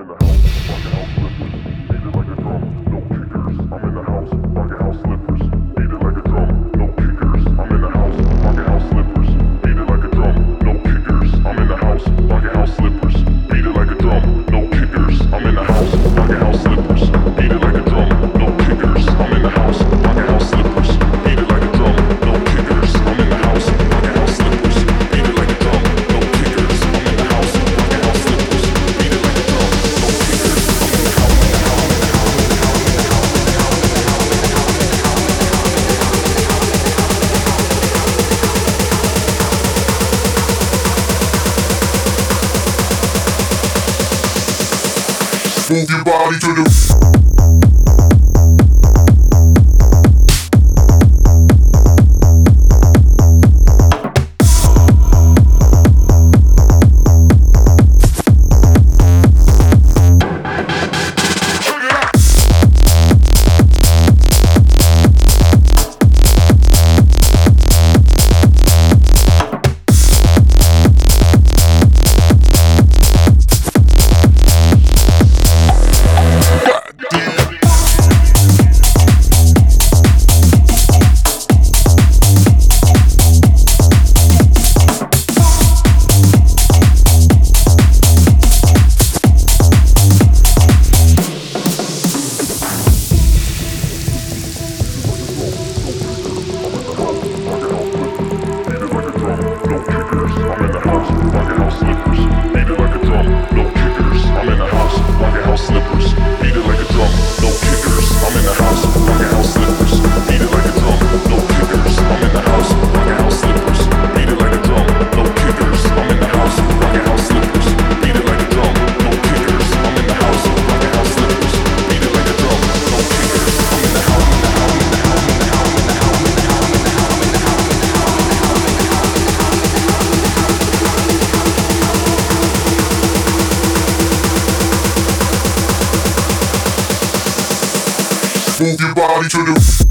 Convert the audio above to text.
in the home. Move your body to the. Move your body to the